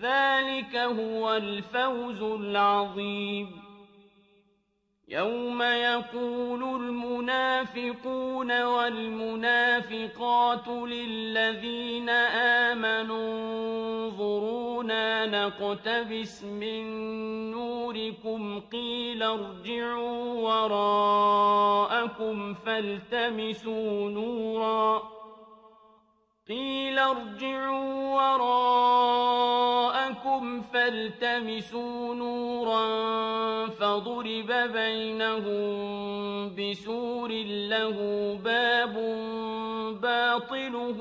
ذلك هو الفوز العظيم. يوم يقول المنافقون والمنافقات للذين آمنوا انظرونا نقتبس من نوركم قيل ارجعوا وراءكم فالتمسوا نورا. قيل ارجعوا فالتمسوا نورا فضرب بينهم بسور له باب باطله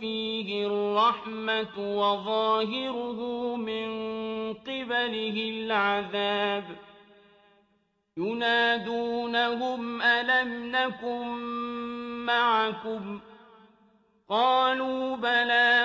فيه الرحمة وظاهره من قبله العذاب ينادونهم ألم نكن معكم ؟ قالوا بلى